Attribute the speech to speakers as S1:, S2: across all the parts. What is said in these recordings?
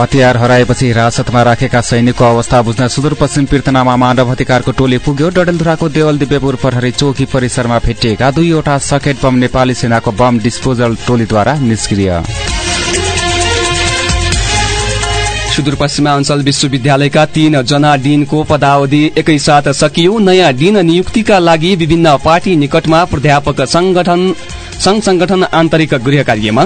S1: हतियार हराएपछि हिरासतमा राखेका सैनिकको अवस्था बुझ्न सुदूरपश्चिम पीर्तनामा मानव अधिकारको टोली पुग्यो। डडेलधुराको देवल दिव्यपुर प्रहरी चौकी परिसरमा फेटिएका दुईवटा सकेट बम नेपाली सेनाको बम डिस्पोजल टोलीद्वारा निष्क्रिय।
S2: सुदूरपश्चिमाञ्चल विश्वविद्यालयका तीन जना डिनको पदावधि एकैसाथ सकियो। नयाँ डिन नियुक्तिका लागि विभिन्न पार्टी निकटमा प्राध्यापक संगठन संघ संगठन आन्तरिक गृह कार्यमा।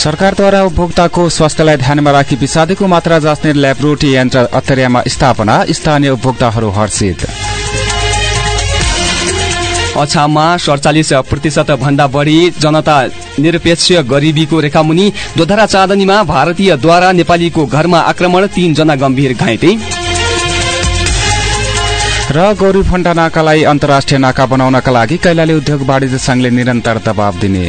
S1: सरकारद्वारा उपभोक्ताको स्वास्थ्यलाई ध्यानमा राखी विषादीको मात्रा जाँच्ने ल्याबोरेटरी यन्त्र अत्तरियामा स्थापना स्थानीय उपभोक्ताहरू हर्षित।
S2: अछाममा सडचालिस प्रतिशत भन्दा बढी जनता निरपेक्ष गरिबीको रेखामुनि दोधरा चाँदनीमा भारतीयद्वारा नेपालीको घरमा आक्रमण तीनजना गम्भीर घाइते।
S1: र गौरी फण्डा नाकालाई अन्तर्राष्ट्रिय नाका बनाउनका लागि कैलाली उद्योग वाणिज्य संघले निरन्तर दबाव दिने।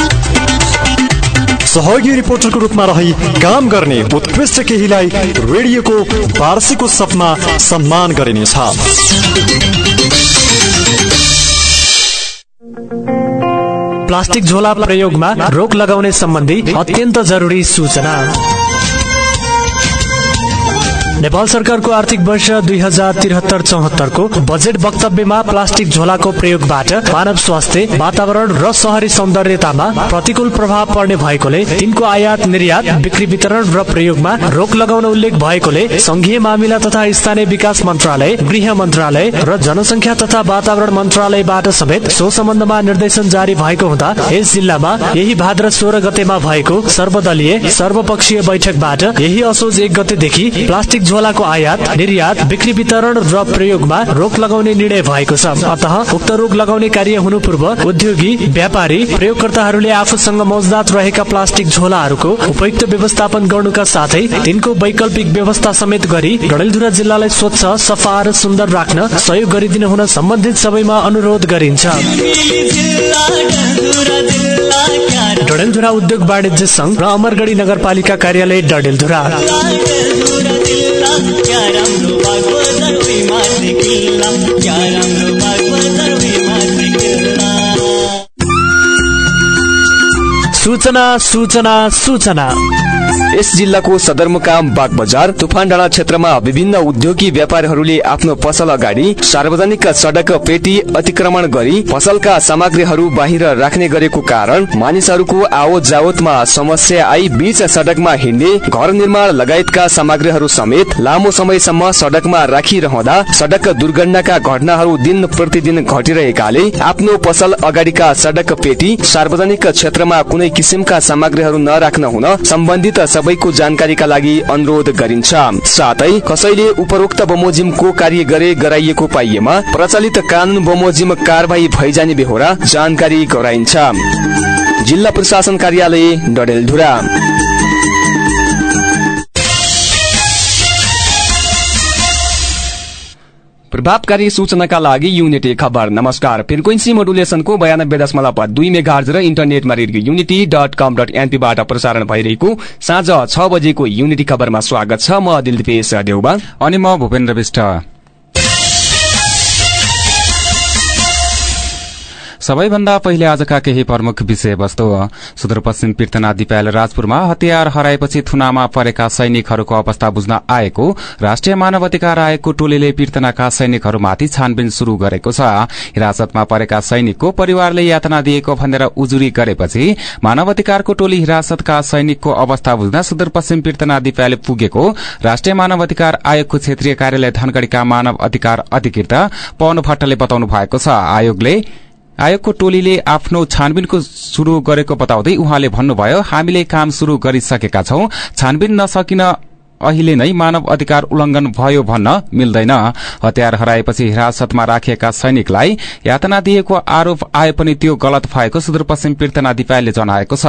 S3: सहयोगी रिपोर्टरको रूपमा रही काम गर्ने उत्कृष्ट केहीलाई रेडियोको वार्षिक उत्सवमा सम्मान गरिनेछ।
S4: प्लास्टिक झोला प्रयोगमा रोक लगाउने सम्बन्धी अत्यन्त जरुरी सूचना। नेपाल सरकारको आर्थिक वर्ष दुई हजार त्रिहत्तर चौहत्तरको बजेट वक्तव्यमा प्लास्टिक झोलाको प्रयोगबाट मानव स्वास्थ्य वातावरण र शहरी सौन्दर्यतामा प्रतिकूल प्रभाव पर्ने भएकोले तिनको आयात निर्यात बिक्री वितरण र प्रयोगमा रोक लगाउन उल्लेख भएकोले संघीय मामिला तथा स्थानीय विकास मन्त्रालय गृह मन्त्रालय र जनसङ्ख्या तथा वातावरण मन्त्रालयबाट समेत सो सम्बन्धमा निर्देशन जारी भएको हुँदा यस जिल्लामा यही भाद्र सोह्र गतेमा भएको सर्वदलीय सर्वपक्षीय बैठकबाट यही असोज एक गतेदेखि प्लास्टिक झोलाको आयात निर्यात बिक्री वितरण र प्रयोगमा रोक लगाउने निर्णय भएको छ। अतः उक्त रोक लगाउने कार्य हुनु पूर्व उद्योगी व्यापारी प्रयोगकर्ताहरूले आफूसँग मौजदात रहेका प्लास्टिक झोलाहरूको उपयुक्त व्यवस्थापन गर्नुका साथै तिनको वैकल्पिक व्यवस्था समेत गरी डडेलधुरा जिल्लालाई स्वच्छ सफा र सुन्दर राख्न सहयोग गरिदिनु हुन सम्बन्धित सबैमा अनुरोध गरिन्छ। डडेलधुरा उद्योग वाणिज्य संघ र अमरगढी नगरपालिका कार्यालय डडेलधुरा।
S2: क्या राम्रो भागव दरुई माथि किल्ला क्या राम्रो भागव माथि किल्ला
S4: सूचना सूचना सूचना।
S2: यस जिल्लाको सदरमुकाम बाग बजार तुफान डाँडा क्षेत्रमा विभिन्न उद्योगी व्यापारीहरूले आफ्नो पसल अगाडि सार्वजनिक सडक पेटी अतिक्रमण गरी पसलका सामग्रीहरू बाहिर राख्ने गरेको कारण मानिसहरूको आवत जावतमा समस्या आई बीच सडकमा हिँड्ने घर निर्माण लगायतका सामग्रीहरू समेत लामो समयसम्म सडकमा राखिरहँदा सडक दुर्घटनाका घटनाहरू दिन प्रतिदिन घटिरहेकाले आफ्नो पसल अगाडिका सडक पेटी सार्वजनिक क्षेत्रमा कुनै किसिमका सामग्रीहरू नराख्न हुन सम्बन्धित सबैको जानकारीका लागि अनुरोध गरिन्छ। साथै कसैले उपरोक्त बमोजिमको कार्य गरे गराइएको पाइएमा प्रचलित कानून बमोजिम कारवाही भइजाने बेहोरा जानकारी गराइन्छ। जिल्ला प्रशासन कार्यालय डडेलधुरा। प्रभावकारी सूचनाका लागि युनिटी खबर। नमस्कार। फ्रिक्वेन्सी मोडुलेसनको बयानब्बे दशमलव दुई मेगार्ज र इन्टरनेटमा Radio Unity dot com dot एनपीबाट प्रसारण भइरहेको साँझ छ बजेको युनिटी खबरमा स्वागत छ। म दिलदीपेश देउबा।
S1: अनि म भूपेन्द्र विष्ट। सबैभन्दा पहिले आजका केही प्रमुख विषयवस्तु सुदूरपश्चिम पीर्तना दिपायल राजपुरमा हतियार हराएपछि थुनामा परेका सैनिकहरूको अवस्था बुझ्न आएको राष्ट्रिय मानव अधिकार आयोगको टोलीले पीर्तनाका सैनिकहरूमाथि छानबिन शुरू गरेको छ। हिरासतमा परेका सैनिकको परिवारले यातना दिएको भनेर उजुरी गरेपछि मानव अधिकारको टोली हिरासतका सैनिकको अवस्था बुझ्न सुदूरपश्चिम पीर्तना दिपायल पुगेको राष्ट्रिय मानव अधिकार आयोगको क्षेत्रीय कार्यालय धनगढ़ीका मानव अधिकार अधिकृत पवन भट्टले बताउनु भएको छ। आयोगले आयोगको टोलीले आफ्नो छानबिनको शुरू गरेको बताउँदै उहाँले भन्नुभयो हामीले काम शुरू गरिसकेका छौं। छानबिन नसकिन अहिले नै मानव अधिकार उल्लंघन भयो भन्न मिल्दैन। हतियार हराएपछि हिरासतमा राखिएका सैनिकलाई यातना दिएको आरोप आए पनि त्यो गलत भएको सुदूरपश्चिम पीर्तना दिपायलले जनाएको छ।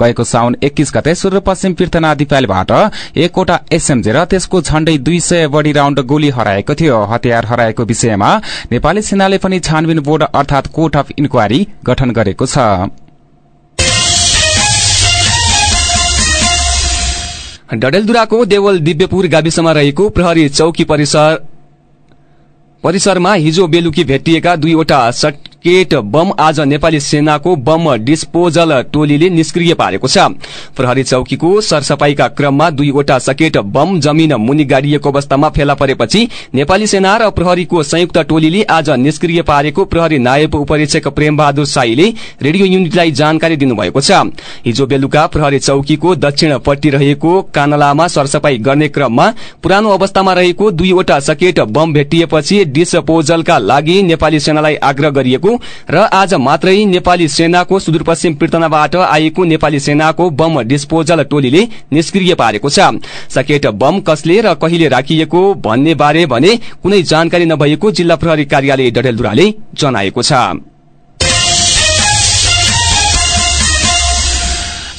S1: गएको साउन एक्कीस गते सुदूरपश्चिम पीर्तना दिपायलबाट एकवटा एसएमजे र त्यसको झण्डै दुई सय बढ़ी राउण्ड गोली हराएको थियो। हतियार हराएको विषयमा नेपाली सेनाले पनि छानबिन बोर्ड अर्थात कोर्ट अफ इन्क्वायरी गठन गरेको छ।
S2: डडेलधुराको देवल दिव्यपुर गाविसमा रहेको प्रहरी चौकी परिसर परिसरमा हिजो बेलुकी भेटिएका दुईवटा सकेट बम आज नेपाली सेनाको बम डिस्पोजल टोलीले निष्क्रिय पारेको छ। प्रहरी चौकीको सरसफाईका क्रममा दुईवटा सकेट बम जमीन मुनि गाडिएको अवस्थामा फेला परेपछि नेपाली सेना र प्रहरीको संयुक्त टोलीले आज निष्क्रिय पारेको प्रहरी नायब उपरीक्षक प्रेमबहादुर साईले रेडियो युनिटलाई जानकारी दिनुभएको छ। हिजो बेलुका प्रहरी चौकीको दक्षिणपट्टि रहेको कानलामा सरसफाई गर्ने क्रममा पुरानो अवस्थामा रहेको दुईवटा सकेट बम भेटिएपछि डिस्पोजलका लागि नेपाली सेनालाई आग्रह गरिएको र आज मात्रै नेपाली सेनाको सुदूरपश्चिम पीर्तनाबाट आएको नेपाली सेनाको बम डिस्पोजल टोलीले निष्क्रिय पारेको छ। सकेट बम कसले र कहिले राखिएको भन्ने बारे भने कुनै जानकारी नभएको जिल्ला प्रहरी कार्यालय डडेलधुराले जनाएको छ।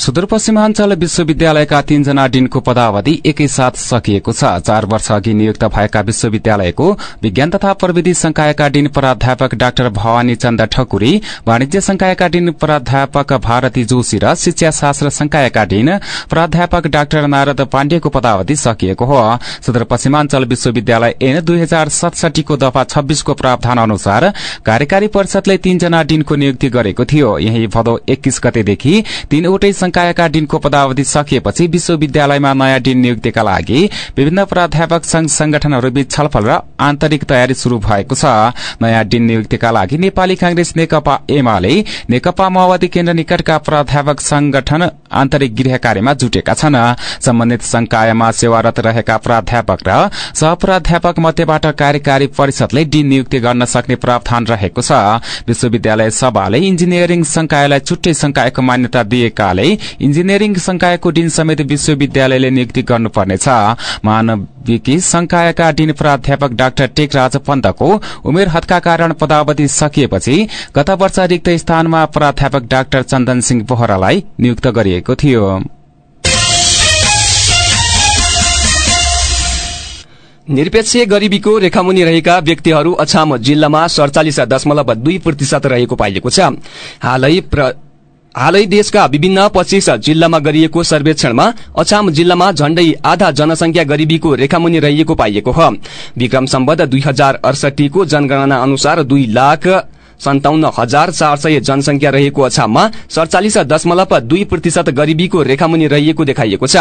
S1: सुदूरपश्चिमाञ्चल विश्वविद्यालयका तीनजना डिनको पदावधि एकैसाथ सकिएको छ। चार वर्ष अघि नियुक्त भएका विश्वविद्यालयको विज्ञान तथा प्रविधि संकायका डिन प्राध्यापक डाक्टर भवानी चन्द ठकुरी वाणिज्य संकायका डिन प्राध्यापक भारती जोशी र शिक्षा शास्त्र संकायका डिन प्राध्यापक डाक्टर नारद पाण्डेको पदावधि सकिएको हो। सुदूरपश्चिमाञ्चल विश्वविद्यालय एन दुई हजार सतसठीको दफा छब्बीसको प्रावधान अनुसार कार्यकारी परिषदले तीनजना डिनको नियुक्ति गरेको थियो। यही भदौ एक्कीस गतेदेखि तीनवटै संकायका डिनको पदावधि सकिएपछि विश्वविद्यालयमा नयाँ डिन नियुक्तिका लागि विभिन्न प्राध्यापक संघ संगठनहरूबीच छलफल र आन्तरिक तयारी शुरू भएको छ। नयाँ डिन नियुक्तिका लागि नेपाली कांग्रेस नेकपा एमाले नेकपा माओवादी केन्द्र निकटका प्राध्यापक संगठन आन्तरिक गृह कार्यमा जुटेका छन्। सम्बन्धित संकायमा सेवारत रहेका प्राध्यापक र सहप्राध्यापक मध्येबाट कार्यकारी परिषदले डिन नियुक्ति गर्न सक्ने प्रावधान रहेको छ। विश्वविद्यालय सभाले इन्जिनियरिङ संकायलाई छुट्टै संकायको मान्यता दिएकाले इन्जिनियरिङ संकायको डिन समेत विश्वविद्यालयले नियुक्ति गर्नुपर्नेछ। मानविकी संकायका डिन प्राध्यापक डाक्टर टेकराज पन्तको उमेर हदका कारण पदावधि सकिएपछि गत वर्ष रिक्त स्थानमा प्राध्यापक डाक्टर चन्दन सिंह बोहरालाई नियुक्त गरिएको थियो।
S2: निरपेक्ष गरिबीको रेखामुनि रहेका व्यक्तिहरू अछाम जिल्लामा सड़चालिस दशमलव दुई प्रतिशत रहेको पाइएको छ। हालै हालै देशका विभिन्न पच्चीस जिल्लामा गरिएको सर्वेक्षणमा अछाम जिल्लामा झण्डै आधा जनसंख्या गरिबीको रेखामुनि रहेको पाइएको हो। विक्रम सम्बद्ध दुई हजार अडसठीको जनगणना अनुसार दुई लाख सन्ताउन्न हजार चार सय जनसंख्या रहेको अछाममा सड़चालिस दशमलव दुई प्रतिशत गरिबीको रेखामुनि रहेको देखाइएको छ।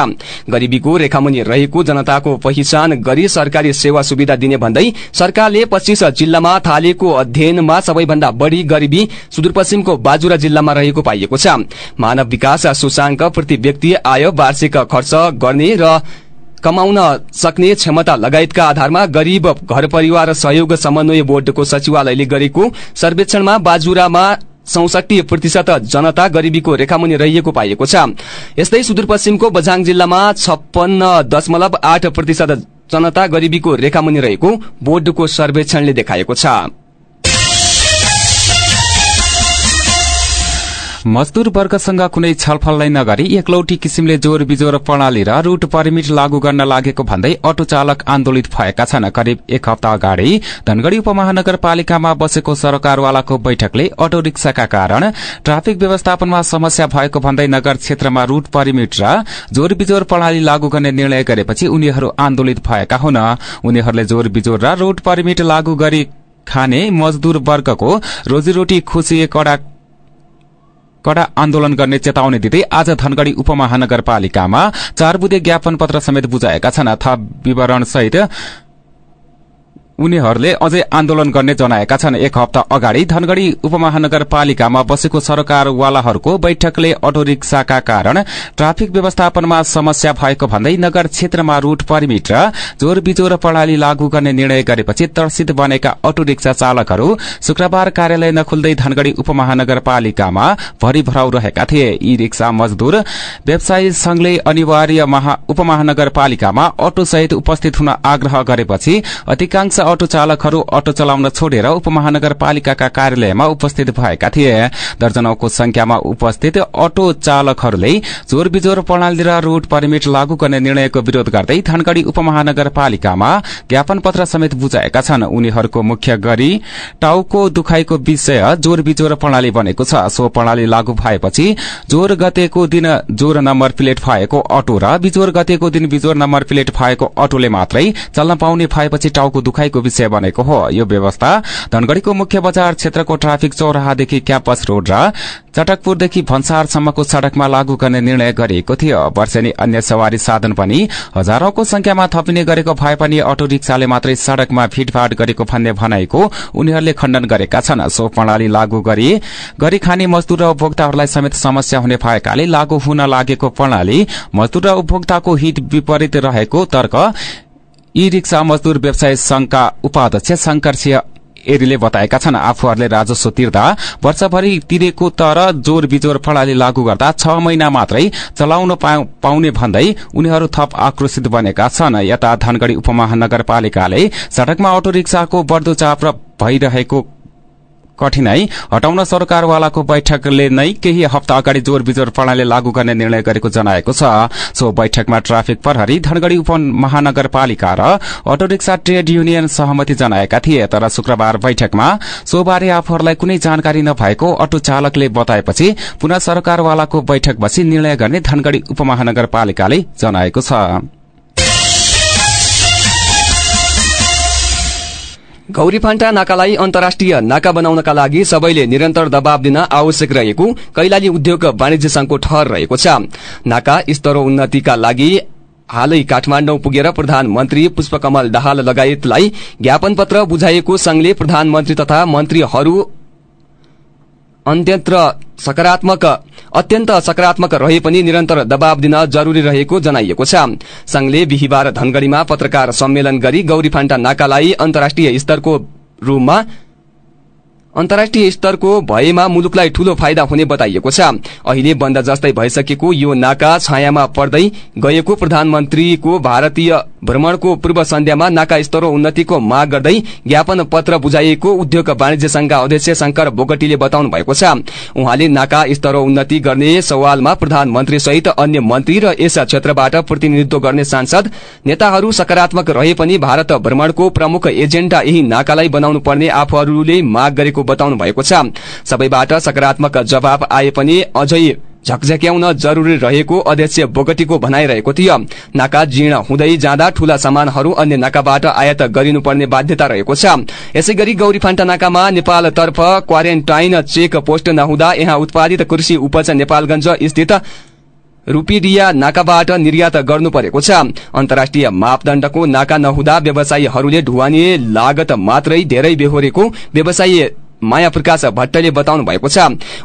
S2: गरिबीको रेखामुनि रहेको जनताको पहिचान गरी सरकारी सेवा सुविधा दिने भन्दै सरकारले पच्चीस जिल्लामा थालेको अध्ययनमा सबैभन्दा बढ़ी गरिबी सुदूरपश्चिमको बाजुरा जिल्लामा रहेको पाइएको छ। मानव विकास सूचाङ्क प्रति व्यक्ति आय वार्षिक खर्च गर्ने र कमाउन सक्ने क्षमता लगायतका आधारमा गरीब घर परिवार सहयोग समन्वय बोर्डको सचिवालयले गरेको सर्वेक्षणमा बाजुरामा चौसठी प्रतिशत जनता गरिबीको रेखामुनि रहेको पाइएको छ। यस्तै सुदूरपश्चिमको बझाङ जिल्लामा छप्पन्न दशमलव आठ प्रतिशत जनता गरिबीको रेखामुनि रहेको बोर्डको सर्वेक्षणले देखाएको छ।
S1: मजदूर वर्गसँग कुनै छलफल नै नगरी एकलौटी किसिमले जोर बिजोर प्रणाली र रूट परमिट लागू गर्न लागेको भन्दै अटो चालक आन्दोलित भएका छन्। करिब एक हप्ता अगाडि धनगढ़ी उपमहानगरपालिकामा बसेको सरकारवालाको बैठकले अटो रिक्साका कारण ट्राफिक व्यवस्थापनमा समस्या भएको भन्दै नगर क्षेत्रमा रूट परमिट र जोर बिजोर प्रणाली लागू गर्ने निर्णय गरेपछि उनीहरू आन्दोलित भएका हुन् उनीहरूले जोर बिजोर र रूट परमिट लागू गरी खाने मजदूर वर्गको रोजीरोटी खुसी कडा कड़ा आन्दोलन गर्ने चेतावनी दिँदै आज धनगढ़ी उपमहानगरपालिकामा चार बुधे ज्ञापन पत्र समेत बुझाएका छन्। उनीहरूले अझै आन्दोलन गर्ने जनाएका छन्। एक हप्ता अगाडि धनगढ़ी उपमहानगरपालिकामा बसेको सरकारवालाहरूको बैठकले अटो रिक्साका कारण ट्राफिक व्यवस्थापनमा समस्या भएको भन्दै नगर क्षेत्रमा रूट परमिट र जोर बिजोर प्रणाली लागू गर्ने निर्णय गरेपछि तर्सित बनेका अटो रिक्सा चालकहरू शुक्रबार कार्यालय नखुल्दै धनगढ़ी उपमहानगरपालिकामा भरि भराउ रहेका थिए। यी रिक्सा मजदूर व्यवसायी संघले अनिवार्य उपमहानगरपालिकामा अटो सहित उपस्थित हुन आग्रह गरेपछि अधिकांश अटो चालकहरू अटो चलाउन छोडेर उपमहानगरपालिकाका कार्यालयमा उपस्थित भएका थिए। दर्जनौको संख्यामा उपस्थित अटो चालकहरूले जोर बिजोर प्रणाली र रूट परमिट लागू गर्ने निर्णयको विरोध गर्दै धनगढ़ी उपमहानगरपालिकामा ज्ञापन पत्र समेत बुझाएका छन्। उनीहरूको मुख्य गरी टाउको दुखाइको विषय जोर बिजोर प्रणाली बनेको छ। सो प्रणाली लागू भएपछि जोर गतेको दिन जोर नम्बर प्लेट भएको अटो र बिजोर गतेको दिन बिजोर नम्बर प्लेट भएको अटोले मात्रै चल्न पाउने भएपछि टाउको दुखाइको विषय बनेको हो। यो व्यवस्था धनगढ़ीको मुख्य बजार क्षेत्रको ट्राफिक चौराहादेखि क्याम्पस रोड र चटकपुरदेखि भन्सारसम्मको सड़कमा लागू गर्ने निर्णय गरिएको थियो। वर्षेनी अन्य सवारी साधन पनि हजारौंको संख्यामा थपिने गरेको भए पनि अटो रिक्साले मात्रै सड़कमा भिडभाड गरेको भन्ने भनाइको उनीहरूले खण्डन गरेका छन्। सो प्रणाली लागू गरी गरी खाने मजदूर र उपभोक्ताहरूलाई समेत समस्या हुने भएकाले लागू हुन लागेको प्रणाली मजदूर र उपभोक्ताको हित विपरीत रहेको तर्क ई रिक्सा मजदूर व्यवसाय संघका उपाध्यक्ष शंकर सिंह एरीले बताएका छन् आफूहरूले राजस्व तिर्दा वर्षभरि तिरेको तर जोर बिजोर प्रणाली लागू गर्दा छ महिना मात्रै चलाउन पाउने भन्दै उनीहरू थप आक्रोशित बनेका छन्। यता धनगढ़ी उपमहानगरपालिकाले सड़कमा अटो रिक्साको बढ़दो चाप भइरहेको कठिनाई हटाउन सरकारवालाको बैठकले नै केही हप्ता अगाडि जोर बिजोर प्रणाली लागू गर्ने निर्णय गरेको जनाएको छ। सो बैठकमा ट्राफिक प्रहरी धनगढ़ी उपमहानगरपालिका र अटो रिक्सा ट्रेड युनियन सहमति जनाएका थिए। तर शुक्रबार बैठकमा सोबारे आफूहरूलाई कुनै जानकारी नभएको अटो चालकले बताएपछि पुनः सरकारवालाको बैठक बसी निर्णय गर्ने धनगढ़ी उपमहानगरपालिकाले जनाएको छ।
S2: गौरीफान्टा नाकालाई अन्तर्राष्ट्रिय नाका बनाउनका लागि सबैले निरन्तर दबाव दिन आवश्यक रहेको कैलाली उद्योग वाणिज्य संघको ठहर रहेको छ। नाका स्तरो उन्नतिका लागि हालै काठमाण्डु पुगेर प्रधानमन्त्री पुष्पकमल दाहाल लगायतलाई ज्ञापन पत्र बुझाइएको संघले प्रधानमन्त्री तथा मन्त्रीहरू अन्त्यन्त्र सकारात्मक अत्यन्त सकारात्मक रहे पनि निरन्तर दबाव दिन जरूरी रहेको जनाइएको छ। संघले बिहिबार धनगढ़ीमा पत्रकार सम्मेलन गरी गौरीफान्टा नाकालाई अन्तर्राष्ट्रिय स्तरको रूपमा अन्तर्राष्ट्रिय स्तरको भएमा मुलुकलाई ठूलो फाइदा हुने बताइएको छ। अहिले बन्द जस्तै भइसकेको यो नाका छायामा पर्दै गएको प्रधानमन्त्रीको भारतीय भ्रमणको पूर्व सन्ध्यामा नाका स्तरो उन्नतिको माग गर्दै ज्ञापन पत्र बुझाइएको उद्योग वाणिज्य संघका अध्यक्ष शंकर बोगटीले बताउनु भएको छ। उहाँले नाका स्तरो उन्नति गर्ने सवालमा प्रधानमन्त्री सहित अन्य मन्त्री र यस क्षेत्रबाट प्रतिनिधित्व गर्ने सांसद नेताहरू सकारात्मक रहे पनि भारत भ्रमणको प्रमुख एजेण्डा यही नाकालाई बनाउनु पर्ने आफूहरूले माग गरेको बताउनु भएको छ। सबैबाट सकारात्मक जवाब आए पनि अझै झकझक्याउन जरूरी रहेको अध्यक्ष बोगटीको भनाइरहेको थियो। नाका जीर्ण हुँदै जाँदा ठूला सामानहरू अन्य नाकाबाट आयात गरिनुपर्ने बाध्यता रहेको छ। यसै गरी गौरीफान्टा नाकामा नेपालतर्फ क्वारेन्टाइन चेक पोस्ट नहुँदा यहाँ उत्पादित कृषि उपज नेपालगंज स्थित रूपिडिया नाकाबाट निर्यात गर्नु परेको छ। अन्तर्राष्ट्रिय मापदण्डको नाका नहुँदा व्यवसायीहरूले ढुवानी लागत मात्रै धेरै बेहोरेको व्यवसायी माया प्रकाश भट्टले बताउनु भएको छ।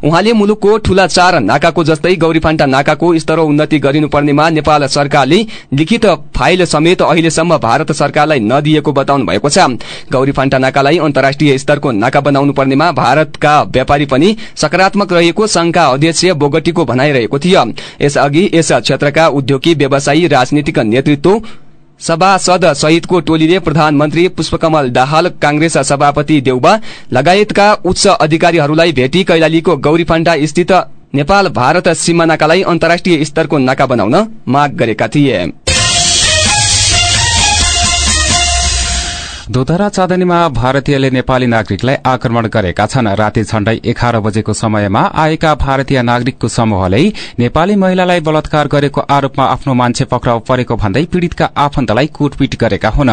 S2: उहाँले मुलुकको ठूला चार नाकाको जस्तै गौरीफान्टा नाकाको स्तर उन्नति गरिनुपर्नेमा नेपाल सरकारले लिखित फाइल समेत अहिलेसम्म भारत सरकारलाई नदिएको बताउनु भएको छ। गौरीफान्टा नाकालाई अन्तर्राष्ट्रिय स्तरको नाका बनाउनु पर्नेमा भारतका व्यापारी पनि सकारात्मक रहेको संघका अध्यक्ष बोगटीको भनाइरहेको थियो। यसअघि यस क्षेत्रका उद्योगी व्यवसायी राजनीतिक नेतृत्व सभासद सहितको टोलीले प्रधानमन्त्री पुष्पकमल दाहाल कांग्रेस सभापति देउबा लगायतका उच्च अधिकारीहरूलाई भेटी कैलालीको गौरीफाण्डा स्थित नेपाल भारत सीमा नाकालाई अन्तर्राष्ट्रिय स्तरको नाका बनाउन माग गरेका थिए।
S1: दोधरा चाँदनीमा भारतीयले नेपाली नागरिकलाई आक्रमण गरेका छन्। राति झण्डै एघार बजेको समयमा आएका भारतीय नागरिकको समूहले नेपाली महिलालाई बलात्कार गरेको आरोपमा आफ्नो मान्छे पक्राउ परेको भन्दै पीड़ितका आफन्तलाई कुटपिट गरेका हुन।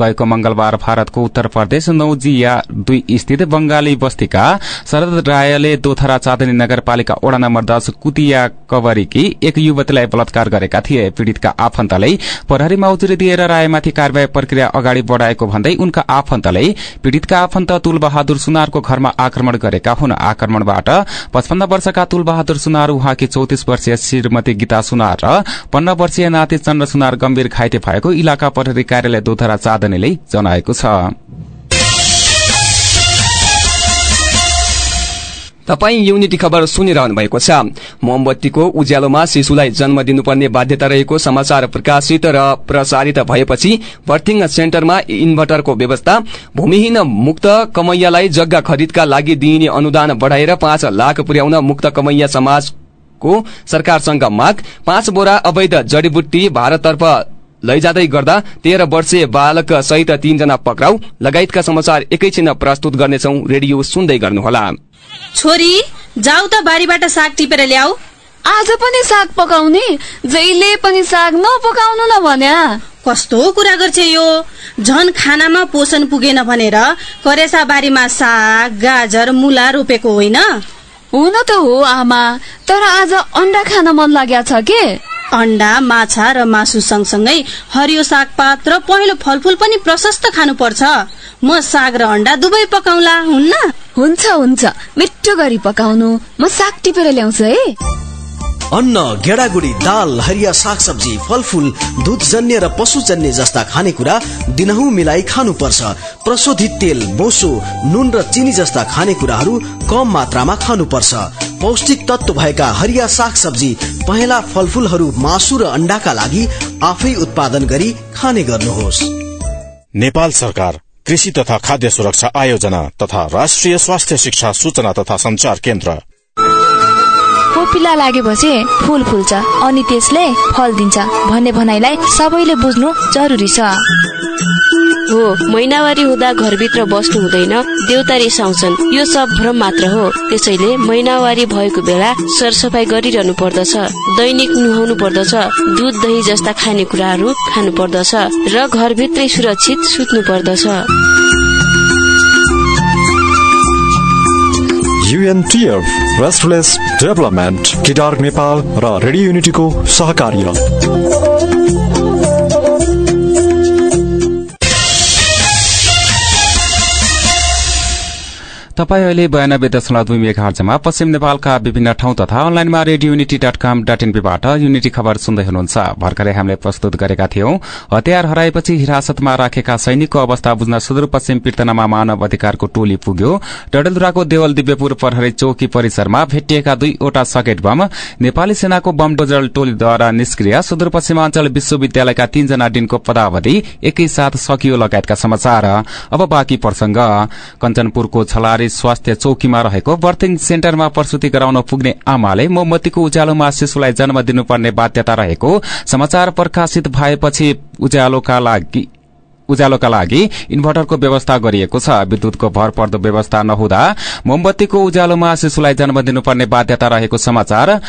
S1: गएको मंगलबार भारतको उत्तर प्रदेश नौजिया दुई स्थित बंगाली बस्तीका शरद रायले दोथरा चाँदनी नगरपालिका वडा नम्बर दश कुतिया कवरीकी एक युवतीलाई बलात्कार गरेका थिए। पीड़ितका आफन्तले प्रहरीमा उजुरी दिएर रायमाथि कार्यवाही प्रक्रिया अगाडि बढ़ाएको भन्दै उनका आफन्तले पीड़ितका आफन्त तुलबहादुर सुनारको घरमा आक्रमण गरेका हुन् आक्रमणबाट पचपन्न वर्षका तुलबहादुर सुनार उहाँकी चौतिस वर्षीय श्रीमती गीता सुनार र पन्ध्र वर्षीय नाति चन्द्र सुनार गम्भीर घाइते भएको इलाका प्रहरी कार्यालय दोधरा चाँदनीले जनाएको छ।
S2: तपाई युनिटी खबर सुनिरहनु भएको छ। मोमबत्तीको उज्यालोमा शिशुलाई जन्म दिनुपर्ने बाध्यता रहेको समाचार प्रकाशित र प्रसारित भएपछि बर्थिङ सेन्टरमा इन्भर्टरको व्यवस्था भूमिहीन मुक्त कमैयालाई जग्गा खरिदका लागि दिइने अनुदान बढ़ाएर पाँच लाख पुर्याउन मुक्त कमैया समाजको सरकारसँग माग पाँच बोरा अवैध जडीबुट्टी भारततर्फ लैजाँदै गर्दा तेह्र वर्षीय बालक सहित तीनजना पक्राउ लगायतका समाचार एकैछिन प्रस्तुत गर्नेछौ। रेडियो सुन्दै गर्नुहोला।
S5: छोरी जाऊ त बारीबाट साग टिपेर ल्याऊ।
S6: आज पनि साग पकाउने जहिले पनि साग नपकाउनु न भन्या।
S5: कस्तो कुरा गर्छ यो? झन खानामा पोषण पुगेन भनेर करेसा बारीमा साग गाजर मुला रोपेको होइन?
S6: हुन त हो आमा। तर आज अन्डा खान मन लाग्या छ के?
S5: अन्डा माछा र मासु सँगसँगै हरियो सागपात र पहेँलो फलफूल पनि प्रशस्त खानुपर्छ। म साग र अन्डा दुवै पकाउला हुन्न?
S6: हुन्छ हुन्छ। मिठो गरी पकाउनु। म साग टिपेर ल्याउँछु है।
S7: अन्न गेडागुडी दाल हरिया सागसब्जी फलफूल दुधजन्य र पशुजन्य जस्ता खानेकुरा दिनहुँ मिलाई खानुपर्छ। प्रशोधित तेल बोसो नुन र चिनी जस्ता खानेकुराहरू कम मात्रामा खानुपर्छ। पौष्टिक तत्व भएका हरिया सागसब्जी पहेँला फलफूलहरू मासु र अण्डाका लागि आफै उत्पादन गरी खाने गर्नुहोस्।
S8: नेपाल सरकार कृषि तथा खाद्य सुरक्षा आयोजना तथा राष्ट्रिय स्वास्थ्य शिक्षा सूचना तथा संचार केन्द्र।
S9: कोपिला लागेपछि फूल फुल्छ अनि त्यसले फल दिन्छ भन्ने भनाइलाई सबैले बुझ्नु जरुरी छ।
S10: हो महिनावारी हुँदा घरभित्र बस्नु हुँदैन देउता रिसाउँछन्। यो सब भ्रम मात्र हो। त्यसैले महिनावारी भएको बेला सरसफाई गरिरहनु पर्दछ दैनिक नुहाउनु पर्दछ दुध दही जस्ता खानेकुराहरू खानु पर्दछ र घरभित्रै सुरक्षित सुत्नु पर्दछ।
S3: युएनटिएफ रेस्टलेस डेभलपमेन्ट किडार नेपाल र रेडियो युनिटीको सहकार्य
S1: तपाई अहिले बयानब्बे दशमलव दुई मेघार्जमा पश्चिम नेपालका विभिन्न ठाउँ तथा अनलाइनमा Radio Unity dot com dot एनपीबाट unity खबर सुन्दै हुनुहुन्छ। भर्खरै हामीले प्रस्तुत गरेका थियौं हतियार हराएपछि हिरासतमा राखेका सैनिकको अवस्था बुझ्न सुदूरपश्चिम पीर्तनामा मानव अधिकारको टोली पुग्यो। डडेलधुराको देवल दिव्यपुर प्रहरी चौकी परिसरमा भेटिएका दुईवटा सकेट बम नेपाली सेनाको बम डोजल टोलीद्वारा निष्क्रिय सुदूरपश्चिमाञ्चल विश्वविद्यालयका तीनजना दिनको पदावधि एकैसाथ सकियो लगायतका समाचार। कञ्चनपुरको छलारी स्वास्थ्य चौकीमा रहेको बर्थिङ सेन्टरमा प्रसुति गराउन पुग्ने आमाले मोमबत्तीको उज्यालोमा शिशुलाई जन्म दिनुपर्ने बाध्यता रहेको समाचार प्रकाशित भएपछि उज्यालोका लागि उज्यालोका लागि इन्भर्टरको व्यवस्था गरिएको छ। विद्युतको भर पर्दो व्यवस्था नहुँदा मोमबत्तीको उज्यालोमा शिशुलाई जन्म दिनुपर्ने बाध्यता रहेको समाचार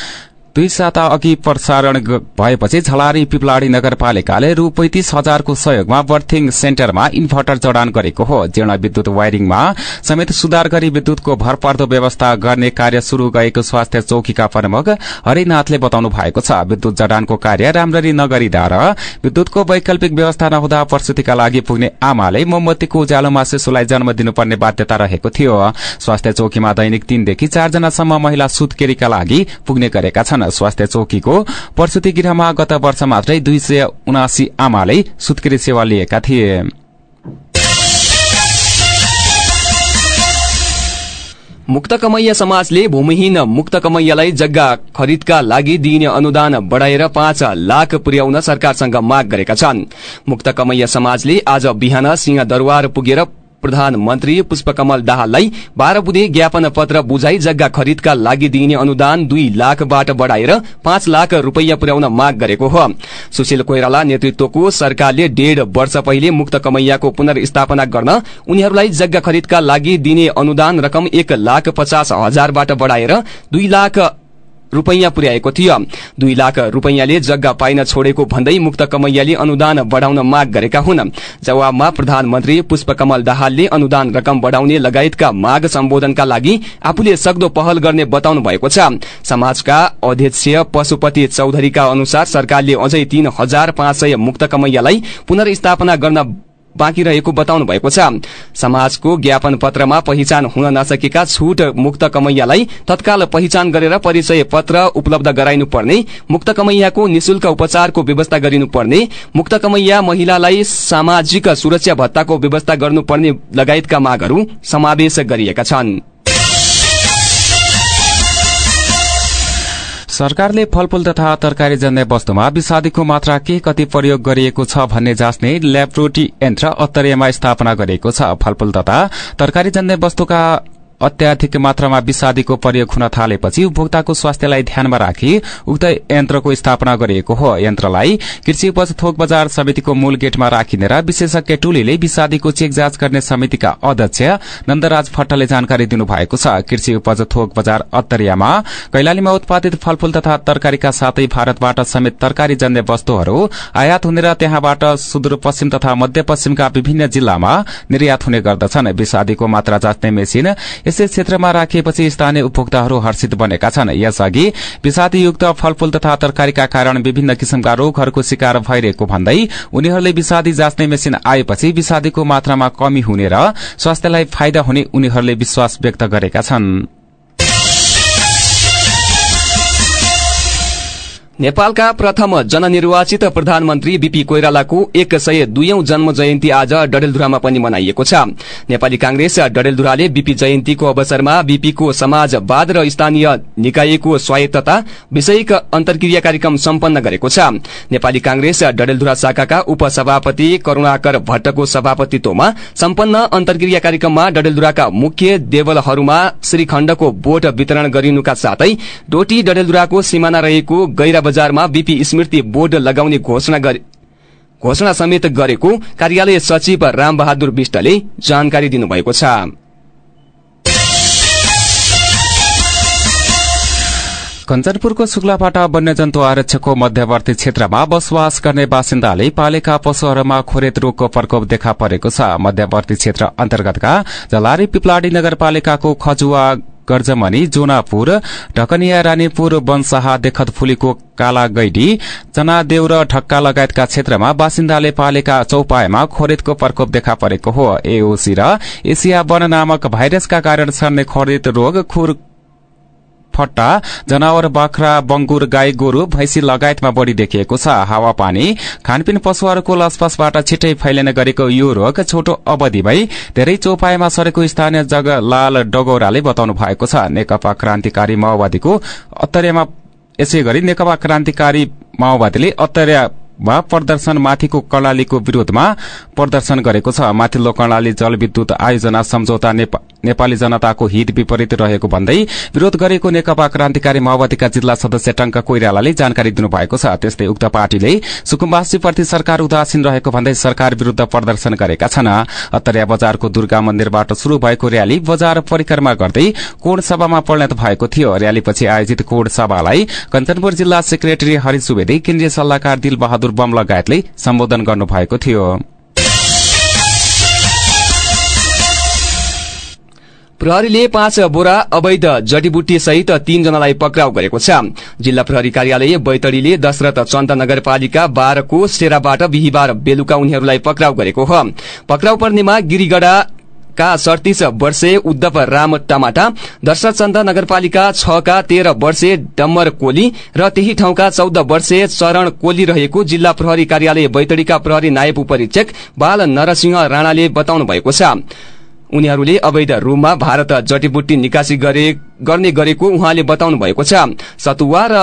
S1: दुई साता अघि प्रसारण भएपछि झलारी पिपलाडी नगरपालिकाले रु पैंतिस हजारको सहयोगमा बर्थिङ सेन्टरमा इन्भर्टर जडान गरेको हो। जीर्ण विद्युत वायरिङमा समेत सुधार गरी विद्युतको भरपर्दो व्यवस्था गर्ने कार्य शुरू गएको स्वास्थ्य चौकीका प्रमुख हरिनाथले बताउनु भएको छ। विद्युत जडानको कार्य राम्ररी नगरिँदा र विद्युतको वैकल्पिक व्यवस्था नहुँदा प्रसुतिका लागि पुग्ने आमाले मोमबत्तीको उज्यालोमा शिशुलाई जन्म दिनुपर्ने बाध्यता रहेको थियो। स्वास्थ्य चौकीमा दैनिक तीनदेखि चारजनासम्म महिला सुत्केरीका लागि पुग्ने गरेका छन्। स्वास्थ्य चौकीको प्रसुति गृहमा गत वर्ष मात्रै दुई सय उनासी आमाले सुत्केरी सेवा लिएका थिए।
S2: मुक्त कमैया समाजले भूमिहीन मुक्त कमैयालाई जग्गा खरिदका लागि दिइने अनुदान बढ़ाएर पाँच लाख पुर्याउन सरकारसँग माग गरेका छन्। मुक्त कमैया समाजले आज बिहान सिंहदरबार पुगेर प्रधानमन्त्री पुष्पकमल दाहाललाई बाह्र बुधे ज्ञापन पत्र बुझाई जग्गा खरिदका लागि दिइने अनुदान दुई लाखबाट बढ़ाएर पाँच लाख रूपियाँ पुर्याउन माग गरेको हो। सुशील कोइराला नेतृत्वको सरकारले डेढ़ वर्ष पहिले मुक्त कमैयाको पुनर्स्थापना गर्न उनीहरूलाई जग्गा खरिदका लागि दिने अनुदान रकम एक लाख पचास हजारबाट बढ़ाएर दुई लाख रूपैयाँ पुर्याएको थियो। दुई लाख रूपैयाँले जग्गा पाइन छोडेको भन्दै मुक्त कमैयाले अनुदान बढ़ाउन माग गरेका हुन्। जवाबमा प्रधानमन्त्री पुष्पकमल दाहालले अनुदान रकम बढ़ाउने लगायतका माग सम्बोधनका लागि आफूले सक्दो पहल गर्ने बताउनु भएको छ। समाजका अध्यक्ष पशुपति चौधरीका अनुसार सरकारले अझै तीन हजार पाँच सय मुक्त कमैयालाई पुनर्स्थापना गर्न बाँकी रहेको बताउनु भएको छ। समाजको ज्ञापन पत्रमा पहिचान हुन नसकेका छूट मुक्त कमैयालाई तत्काल पहिचान गरेर परिचय पत्र उपलब्ध गराइनु पर्ने मुक्त कमैयाको निशुल्क उपचारको व्यवस्था गरिनुपर्ने मुक्त कमैया महिलालाई सामाजिक सुरक्षा भत्ताको व्यवस्था गर्नुपर्ने लगायतका मागहरू समावेश गरिएका छन्।
S1: सरकारले फलफूल तथा तरकारी जन्य वस्तुमा विषादीको मात्रा के कति प्रयोग गरिएको छ भन्ने जाँच्ने ल्याब्रोटी यन्त्र अत्तरियामा स्थापना गरिएको छ। फलफूल तथा तरकारी जन्य वस्तुका अत्याधिक मात्रामा विषादीको प्रयोग हुन थालेपछि उपभोक्ताको स्वास्थ्यलाई ध्यानमा राखी उक्त यन्त्रको स्थापना गरिएको हो। यन्त्रलाई कृषि उपज थोक बजार समितिको मूल गेटमा राखिने र विशेषज्ञ टोलीले विषादीको चेक जाँच गर्ने समितिका अध्यक्ष नन्दराज भट्टले जानकारी दिनुभएको छ। कृषि उपज थोक बजार अत्तरियामा कैलालीमा उत्पादित फलफूल तथा तरकारीका साथै भारतबाट समेत तरकारी जन्य वस्तुहरू आयात हुने र त्यहाँबाट सुदूरपश्चिम तथा मध्यपश्चिमका विभिन्न जिल्लामा निर्यात हुने गर्दछन्। विषादीको मात्रा जाँच्ने मेसिन यसै क्षेत्रमा राखिएपछि स्थानीय उपभोक्ताहरू हर्षित बनेका छन्। यसअघि विषादीयुक्त फलफूल तथा तरकारीका कारण विभिन्न किसिमका रोगहरूको शिकार भइरहेको भन्दै उनीहरूले विषादी जाँच्ने मेसिन आएपछि विषादीको मात्रामा कमी हुने र स्वास्थ्यलाई फाइदा हुने उनीहरूले विश्वास व्यक्त गरेका छनृ।
S2: नेपालका प्रथम जननिर्वाचित प्रधानमन्त्री बीपी कोइरालाको एक सय दुयौं जन्म जयन्ती आज डडेलधुरामा पनि मनाइएको छ। नेपाली कांग्रेस डडेलधुराले बीपी जयन्तीको अवसरमा बीपीको समाजवाद र स्थानीय निकायको स्वायत्तता विषयक अन्तर्क्रिया कार्यक्रम सम्पन्न गरेको छ। नेपाली कांग्रेस डडेलधुरा शाखाका उपसभापति करूणाकर भट्टको सभापतित्वमा सम्पन्न अन्तर्क्रिया कार्यक्रममा डडेलधुराका मुख्य देवलहरूमा श्रीखण्डको बोट वितरण गरिनुका साथै डोटी डडेलधुराको सिमाना रहेको गैरा बजारमा बीपी स्मृति बोर्ड लगाउने घोषणा घोषणा समेत गरेको कार्यालय सचिव रामबहादुर विष्टले जानकारी दिनुभएको छ।
S1: कञ्चनपुरको शुक्लापाटा वन्यजन्तु आरक्षको मध्यवर्ती क्षेत्रमा बसोबास गर्ने बासिन्दाले पालेका पशुहरूमा खोरेत रोगको प्रकोप देखा परेको छ। मध्यवर्ती क्षेत्र अन्तर्गतका जलारी पिपलाडी नगरपालिकाको खजुवा गर्जमनी जोनापुर ढकनिया रानीपुर वनसाहा देखतफुलीको काला गैडी चनादेउ र ठक्का लगायतका क्षेत्रमा बासिन्दाले पालेका चौपायमा खोरेतको प्रकोप देखा परेको हो। एओसी र एसिया वन नामक भाइरसका कारण सर्ने खोरेत रोग खुर फट्टा जनावर बाख्रा बंगुर गाई गोरु भैंसी लगायतमा बढ़ी देखिएको छ। हावापानी खानपिन पशुहरूको लसपसबाट छिट्टै फैलिने गरेको यो रोग छोटो अवधिमै धेरै चौपाईमा सरेको स्थानीय जग लाल डगौराले बताउनु भएको छ। नेकपा क्रान्तिकारी माओवादीको अत्तरियामा यसै गरी नेकपा क्रान्तिकारी माओवादीले अत्तरिया प्रदर्शन माथिको कर्णालीको विरोधमा प्रदर्शन गरेको छ। माथिल्लो कर्णाली जलविद्युत आयोजना सम्झौता नेपाली जनताको हित विपरीत रहेको भन्दै विरोध गरेको नेकपा क्रान्तिकारी माओवादीका जिल्ला सदस्य टंक कोइरालाले जानकारी दिनुभएको छ। त्यस्तै उक्त पार्टीले सुकुम्बासीप्रति सरकार उदासीन रहेको भन्दै सरकार विरूद्ध प्रदर्शन गरेका छन्। अत्तरिया बजारको दुर्गा मन्दिरबाट शुरू भएको र्याली बजार परिक्रमा गर्दै कोण सभामा परिणत भएको थियो। र्यालीपछि आयोजित कोण सभालाई कञ्चनपुर जिल्ला सेक्रेटरी हरि सुवेदी केन्द्रीय सल्लाहकार दिल बहादुर बम लगायतले सम्बोधन गर्नुभएको थियो।
S2: प्रहरीले पाँच बोरा अवैध जडीबुटी सहित तीनजनालाई पक्राउ गरेको छ। जिल्ला प्रहरी कार्यालय बैतडीले दशरथ चन्द नगरपालिका बाह्रको सेराबाट बिहिबार बेलुका उनीहरूलाई पक्राउ गरेको हो। पक्राउ पर्नेमा गिरिगढ़ा का सड़तीस वर्षे उद्धव राम टमाटा दर्शचन्द नगरपालिका छ का तेह्र वर्षे डम्बर कोली र त्यही ठाउँका चौध वर्षे चरण कोली रहेको जिल्ला प्रहरी कार्यालय बैतडीका प्रहरी नायब उपरीक्षक बाल नरसिंह राणाले बताउनु भएको छ। उनीहरूले अवैध रूपमा भारत जटीबुट्टी निकासी गर्ने गरेको उहाँले बताउनु भएको छ। सतुवा र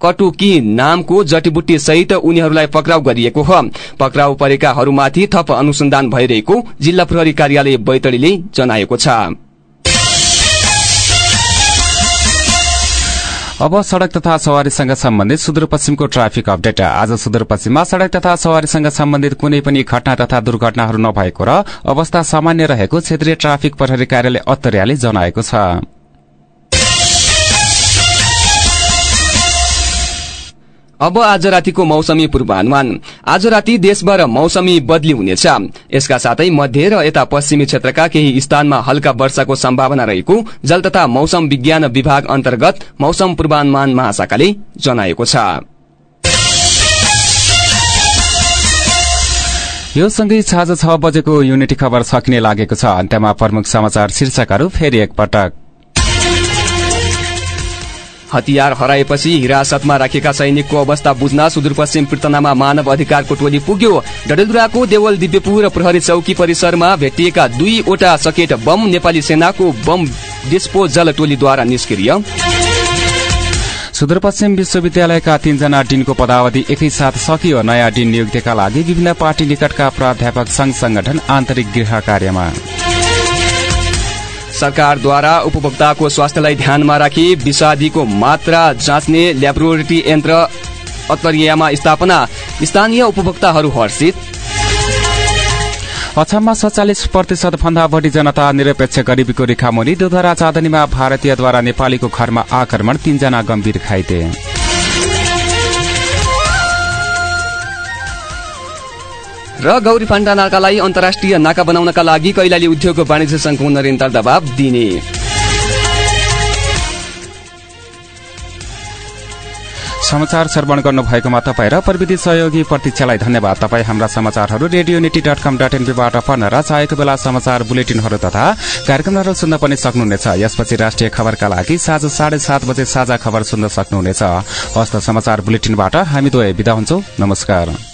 S2: कटुकी नामको जटीबुट्टी सहित उनीहरूलाई पक्राउ गरिएको हो। पक्राउ परेकाहरूमाथि थप अनुसन्धान भइरहेको जिल्ला प्रहरी कार्यालय बैतडीले जनाएको छ।
S1: अब सड़क तथा सवारीसँग सम्बन्धित सुदूरपश्चिमको ट्राफिक अपडेट। आज सुदूरपश्चिममा सड़क तथा सवारीसँग सम्बन्धित कुनै पनि घटना तथा दुर्घटनाहरू नभएको र अवस्था सामान्य रहेको क्षेत्रीय ट्राफिक प्रहरी कार्यालय अत्तरियाले जनाएको छ।
S2: अब आज रातिको मौसमी पूर्वानुमान। आज राति देशभर मौसमी बदली हुनेछ। यसका साथै मध्य र यता पश्चिमी क्षेत्रका केही स्थानमा हल्का वर्षाको सम्भावना रहेको जल तथा मौसम विज्ञान विभाग अन्तर्गत मौसम पूर्वानुमान महाशाखाले जनाएको छ।
S1: यो सँगै साँझ छ बजेको युनिटी खबर सकिने लागेको छ। अन्त्यमा प्रमुख समाचार शीर्षकहरू फेरि एकपटक।
S2: हतियार हराएपछि हिरासतमा राखेका सैनिकको अवस्था बुझ्न सुदूरपश्चिम पृतनामा मानव अधिकारको टोली पुग्यो। डडेलधुराको देवल दिव्यपुर प्रहरी चौकी परिसरमा भेटिएका दुईवटा सकेट बम नेपाली सेनाको बम डिस्पोजल टोलीद्वारा निष्क्रिय।
S1: सुदूरपश्चिम विश्वविद्यालयका तीनजना डिनको पदावधि एकैसाथ सकियो। नयाँ डिन नियुक्तिका लागि विभिन्न पार्टी निकटका प्राध्यापक संघ संगठन आन्तरिक गृह कार्यमा।
S2: सरकारद्वारा उपभोक्ताको स्वास्थ्यलाई ध्यानमा राखी विषादीको मात्रा जाँच्ने ल्याबोरेटरी यन्त्र अत्तरियामा स्थापना। स्थानीय उपभोक्ताहरू हर्षित।
S1: अछाममा सत्तालिस प्रतिशत भन्दा बढ़ी जनता निरपेक्ष गरिबीको रेखामुनि देवधरा चाँदनीमा भारतीयद्वारा नेपालीको घरमा आक्रमण तीनजना गम्भीर घाइते।
S2: र गौरी फान्टा नाकालाई अन्तर्राष्ट्रिय नाका बनाउनका लागि कैलाली उद्योग वाणिज्य संघको निरन्तर दबाव दिने।
S1: समाचार श्रवण गर्नुभएकोमा तपाईँ र प्रविधि सहयोगी प्रतीक्षालाई धन्यवाद। तपाईँ हाम्रा समाचारहरू Radio Unity dot com dot एनपीबाट पढ्न र चाहेको बेला समाचार बुलेटिनहरू तथा कार्यक्रमहरू सुन्न पनि सक्नुहुनेछ। यसपछि राष्ट्रिय खबरका लागि साँझ साढे सात बजे साझा खबर सुन्न सक्नुहुनेछ। हस्त समाचार बुलेटिनबाट हामी दुवै विदा हुन्छौ। नमस्कार।